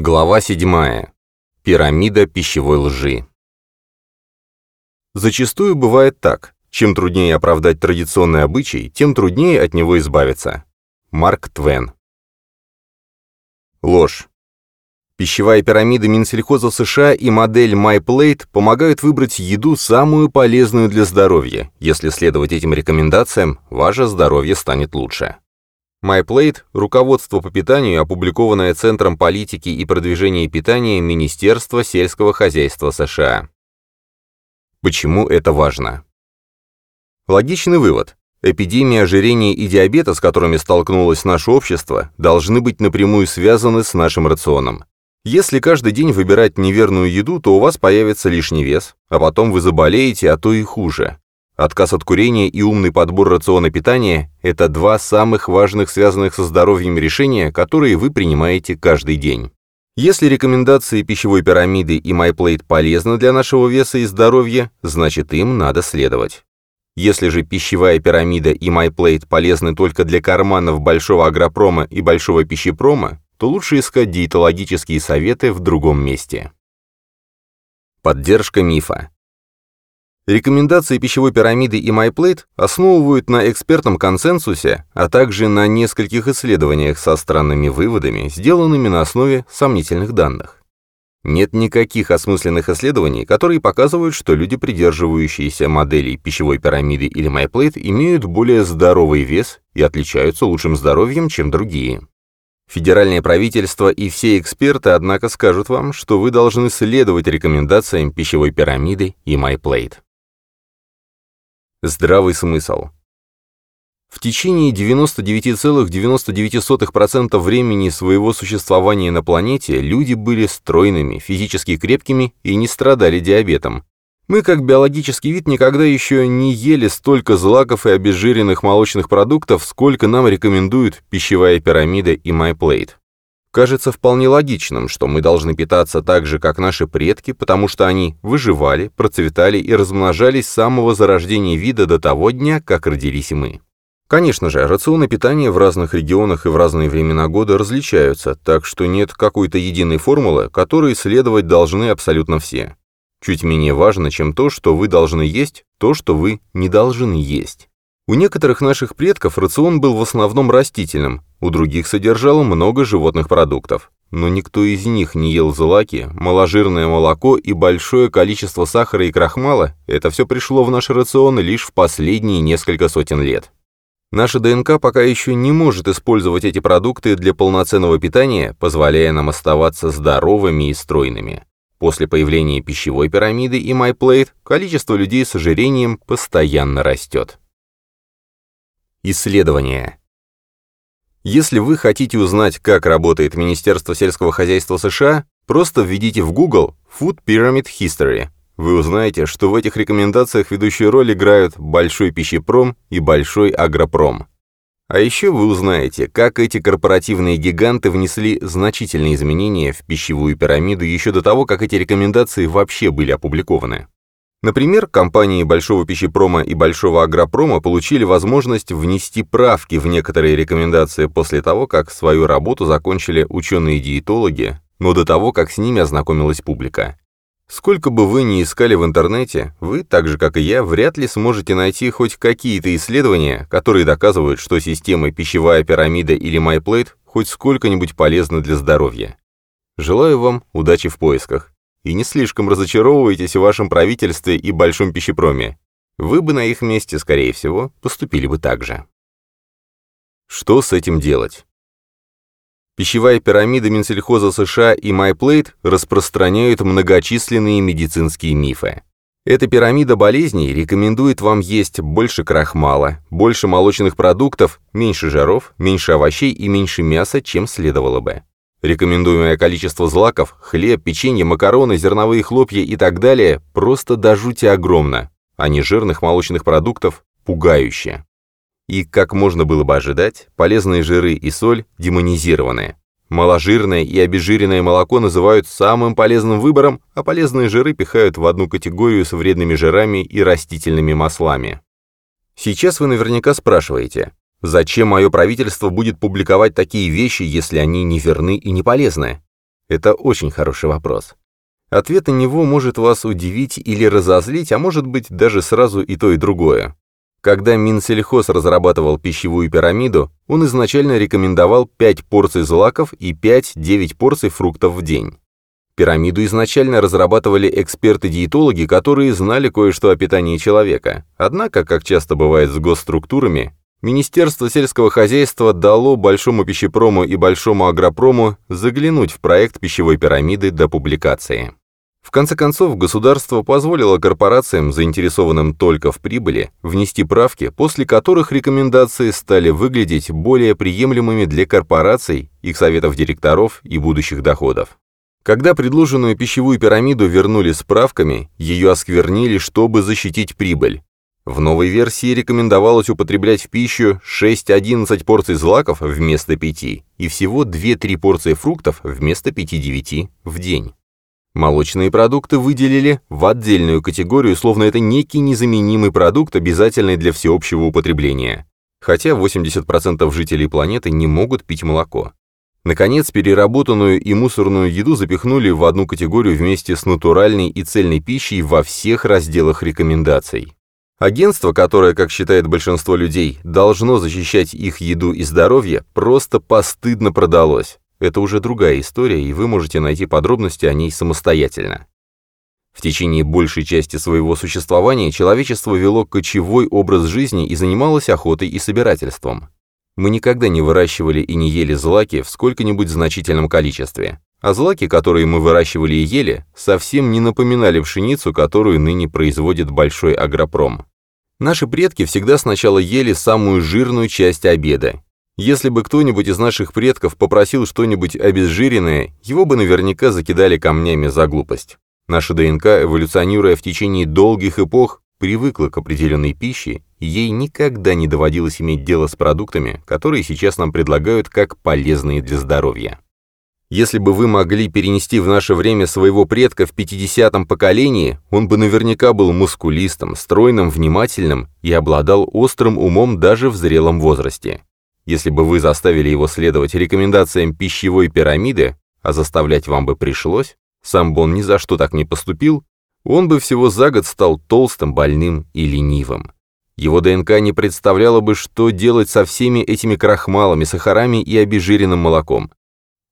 Глава 7. Пирамида пищевой лжи. Зачастую бывает так. Чем труднее оправдать традиционный обычай, тем труднее от него избавиться. Марк Твен. Ложь. Пищевая пирамида Минсельхоза США и модель MyPlate помогают выбрать еду самую полезную для здоровья. Если следовать этим рекомендациям, ваше здоровье станет лучше. MyPlate – руководство по питанию, опубликованное Центром политики и продвижения питания Министерства сельского хозяйства США. Почему это важно? Логичный вывод. Эпидемия ожирения и диабета, с которыми столкнулось наше общество, должны быть напрямую связаны с нашим рационом. Если каждый день выбирать неверную еду, то у вас появится лишний вес, а потом вы заболеете, а то и хуже. Отказ от курения и умный подбор рациона питания – это два самых важных связанных со здоровьем решения, которые вы принимаете каждый день. Если рекомендации пищевой пирамиды и MyPlate полезны для нашего веса и здоровья, значит им надо следовать. Если же пищевая пирамида и MyPlate полезны только для карманов большого агропрома и большого пищепрома, то лучше искать диетологические советы в другом месте. Поддержка мифа. Рекомендации пищевой пирамиды и MyPlate основывают на экспертном консенсусе, а также на нескольких исследованиях со странными выводами, сделанными на основе сомнительных данных. Нет никаких осмысленных исследований, которые показывают, что люди, придерживающиеся моделей пищевой пирамиды или MyPlate, имеют более здоровый вес и отличаются лучшим здоровьем, чем другие. Федеральное правительство и все эксперты, однако, скажут вам, что вы должны следовать рекомендациям пищевой пирамиды и MyPlate. Здравый смысл. В течение 99,99% времени своего существования на планете люди были стройными, физически крепкими и не страдали диабетом. Мы, как биологический вид, никогда еще не ели столько злаков и обезжиренных молочных продуктов, сколько нам рекомендуют пищевая пирамида и MyPlate. Кажется вполне логичным, что мы должны питаться так же, как наши предки, потому что они выживали, процветали и размножались с самого зарождения вида до того дня, как родились мы. Конечно же, рационы питания в разных регионах и в разные времена года различаются, так что нет какой-то единой формулы, которой следовать должны абсолютно все. Чуть менее важно, чем то, что вы должны есть, то, что вы не должны есть. У некоторых наших предков рацион был в основном растительным, у других содержал много животных продуктов. Но никто из них не ел злаки, маложирное молоко и большое количество сахара и крахмала, это все пришло в наш рацион лишь в последние несколько сотен лет. Наша ДНК пока еще не может использовать эти продукты для полноценного питания, позволяя нам оставаться здоровыми и стройными. После появления пищевой пирамиды и MyPlate количество людей с ожирением постоянно растет. Исследования. Если вы хотите узнать, как работает Министерство сельского хозяйства США, просто введите в Google Food Pyramid History. Вы узнаете, что в этих рекомендациях ведущую роль играют большой пищепром и большой агропром. А еще вы узнаете, как эти корпоративные гиганты внесли значительные изменения в пищевую пирамиду еще до того, как эти рекомендации вообще были опубликованы. Например, компании Большого пищепрома и Большого агропрома получили возможность внести правки в некоторые рекомендации после того, как свою работу закончили ученые-диетологи, но до того, как с ними ознакомилась публика. Сколько бы вы ни искали в интернете, вы, так же как и я, вряд ли сможете найти хоть какие-то исследования, которые доказывают, что система пищевая пирамида или MyPlate хоть сколько-нибудь полезна для здоровья. Желаю вам удачи в поисках и не слишком разочаровывайтесь в вашем правительстве и большом пищепроме. Вы бы на их месте, скорее всего, поступили бы так же. Что с этим делать? Пищевая пирамида Минсельхоза США и MyPlate распространяют многочисленные медицинские мифы. Эта пирамида болезней рекомендует вам есть больше крахмала, больше молочных продуктов, меньше жиров, меньше овощей и меньше мяса, чем следовало бы. Рекомендуемое количество злаков, хлеб, печенье, макароны, зерновые хлопья и так далее просто до жути огромно, а нежирных молочных продуктов – пугающе. И, как можно было бы ожидать, полезные жиры и соль демонизированы. Маложирное и обезжиренное молоко называют самым полезным выбором, а полезные жиры пихают в одну категорию с вредными жирами и растительными маслами. Сейчас вы наверняка спрашиваете, Зачем мое правительство будет публиковать такие вещи, если они не верны и не полезны? Это очень хороший вопрос. Ответ на него может вас удивить или разозлить, а может быть даже сразу и то, и другое. Когда Минсельхоз разрабатывал пищевую пирамиду, он изначально рекомендовал 5 порций злаков и 5-9 порций фруктов в день. Пирамиду изначально разрабатывали эксперты-диетологи, которые знали кое-что о питании человека. Однако, как часто бывает с госструктурами, Министерство сельского хозяйства дало Большому пищепрому и Большому агропрому заглянуть в проект пищевой пирамиды до публикации. В конце концов, государство позволило корпорациям, заинтересованным только в прибыли, внести правки, после которых рекомендации стали выглядеть более приемлемыми для корпораций, их советов директоров и будущих доходов. Когда предложенную пищевую пирамиду вернули с правками, ее осквернили, чтобы защитить прибыль. В новой версии рекомендовалось употреблять в пищу 6-11 порций злаков вместо 5 и всего 2-3 порции фруктов вместо 5-9 в день. Молочные продукты выделили в отдельную категорию, словно это некий незаменимый продукт, обязательный для всеобщего употребления. Хотя 80% жителей планеты не могут пить молоко. Наконец, переработанную и мусорную еду запихнули в одну категорию вместе с натуральной и цельной пищей во всех разделах рекомендаций. Агентство, которое, как считает большинство людей, должно защищать их еду и здоровье, просто постыдно продалось. Это уже другая история, и вы можете найти подробности о ней самостоятельно. В течение большей части своего существования человечество вело кочевой образ жизни и занималось охотой и собирательством. Мы никогда не выращивали и не ели злаки в сколько-нибудь значительном количестве. А злаки, которые мы выращивали и ели, совсем не напоминали пшеницу, которую ныне производит большой агропром. Наши предки всегда сначала ели самую жирную часть обеда. Если бы кто-нибудь из наших предков попросил что-нибудь обезжиренное, его бы наверняка закидали камнями за глупость. Наша ДНК, эволюционируя в течение долгих эпох, привыкла к определенной пище, и ей никогда не доводилось иметь дело с продуктами, которые сейчас нам предлагают как полезные для здоровья. Если бы вы могли перенести в наше время своего предка в 50-м поколении, он бы наверняка был мускулистым, стройным, внимательным и обладал острым умом даже в зрелом возрасте. Если бы вы заставили его следовать рекомендациям пищевой пирамиды, а заставлять вам бы пришлось, сам бы он ни за что так не поступил, он бы всего за год стал толстым, больным и ленивым. Его ДНК не представляло бы, что делать со всеми этими крахмалами, сахарами и обезжиренным молоком.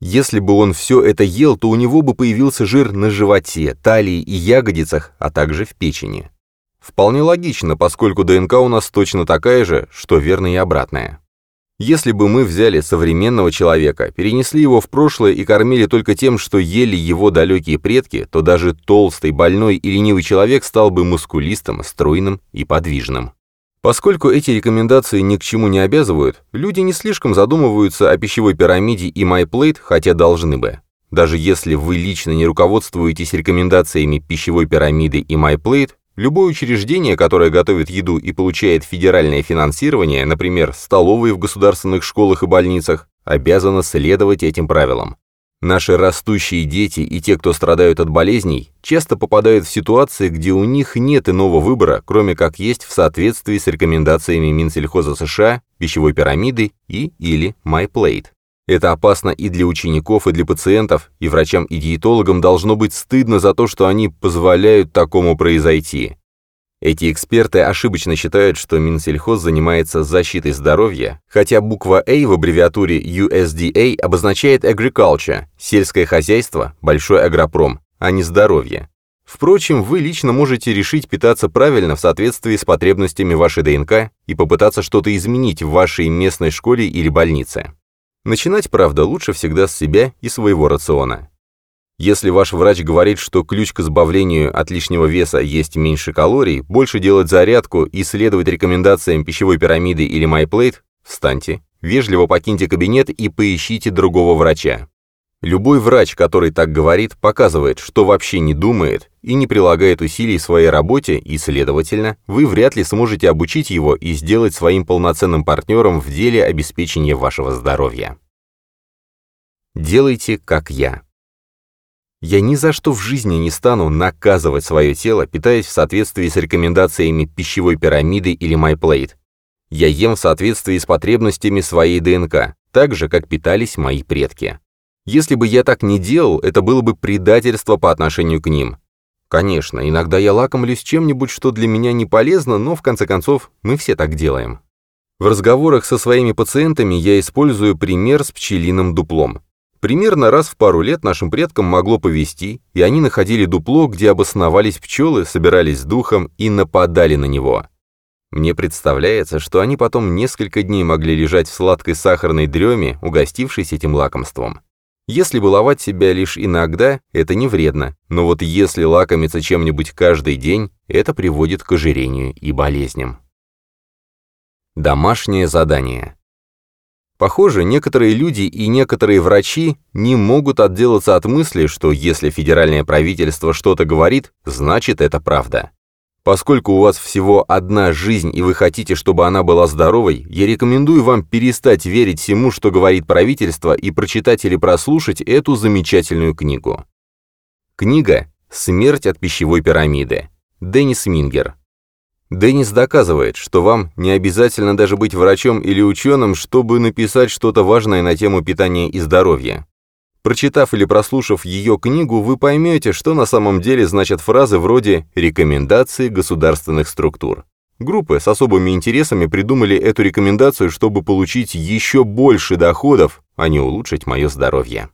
Если бы он все это ел, то у него бы появился жир на животе, талии и ягодицах, а также в печени. Вполне логично, поскольку ДНК у нас точно такая же, что верно и обратное. Если бы мы взяли современного человека, перенесли его в прошлое и кормили только тем, что ели его далекие предки, то даже толстый, больной и ленивый человек стал бы мускулистым, стройным и подвижным. Поскольку эти рекомендации ни к чему не обязывают, люди не слишком задумываются о пищевой пирамиде и MyPlate, хотя должны бы. Даже если вы лично не руководствуетесь рекомендациями пищевой пирамиды и MyPlate, любое учреждение, которое готовит еду и получает федеральное финансирование, например, столовые в государственных школах и больницах, обязано следовать этим правилам. Наши растущие дети и те, кто страдают от болезней, часто попадают в ситуации, где у них нет иного выбора, кроме как есть в соответствии с рекомендациями Минсельхоза США, пищевой пирамиды и или MyPlate. Это опасно и для учеников, и для пациентов, и врачам и диетологам должно быть стыдно за то, что они позволяют такому произойти. Эти эксперты ошибочно считают, что Минсельхоз занимается защитой здоровья, хотя буква A в аббревиатуре USDA обозначает agriculture – сельское хозяйство, большой агропром, а не здоровье. Впрочем, вы лично можете решить питаться правильно в соответствии с потребностями вашей ДНК и попытаться что-то изменить в вашей местной школе или больнице. Начинать, правда, лучше всегда с себя и своего рациона. Если ваш врач говорит, что ключ к избавлению от лишнего веса есть меньше калорий, больше делать зарядку и следовать рекомендациям пищевой пирамиды или MyPlate, встаньте, вежливо покиньте кабинет и поищите другого врача. Любой врач, который так говорит, показывает, что вообще не думает и не прилагает усилий в своей работе, и, следовательно, вы вряд ли сможете обучить его и сделать своим полноценным партнером в деле обеспечения вашего здоровья. Делайте, как я. Я ни за что в жизни не стану наказывать свое тело, питаясь в соответствии с рекомендациями пищевой пирамиды или MyPlate. Я ем в соответствии с потребностями своей ДНК, так же, как питались мои предки. Если бы я так не делал, это было бы предательство по отношению к ним. Конечно, иногда я лакомлюсь чем-нибудь, что для меня не полезно, но в конце концов мы все так делаем. В разговорах со своими пациентами я использую пример с пчелиным дуплом. Примерно раз в пару лет нашим предкам могло повести, и они находили дупло, где обосновались пчелы, собирались с духом и нападали на него. Мне представляется, что они потом несколько дней могли лежать в сладкой сахарной дреме, угостившись этим лакомством. Если баловать себя лишь иногда, это не вредно, но вот если лакомиться чем-нибудь каждый день, это приводит к ожирению и болезням. Домашнее задание. Похоже, некоторые люди и некоторые врачи не могут отделаться от мысли, что если федеральное правительство что-то говорит, значит это правда. Поскольку у вас всего одна жизнь и вы хотите, чтобы она была здоровой, я рекомендую вам перестать верить всему, что говорит правительство, и прочитать или прослушать эту замечательную книгу. Книга «Смерть от пищевой пирамиды». Деннис Мингер. Деннис доказывает, что вам не обязательно даже быть врачом или ученым, чтобы написать что-то важное на тему питания и здоровья. Прочитав или прослушав ее книгу, вы поймете, что на самом деле значат фразы вроде «рекомендации государственных структур». Группы с особыми интересами придумали эту рекомендацию, чтобы получить еще больше доходов, а не улучшить мое здоровье.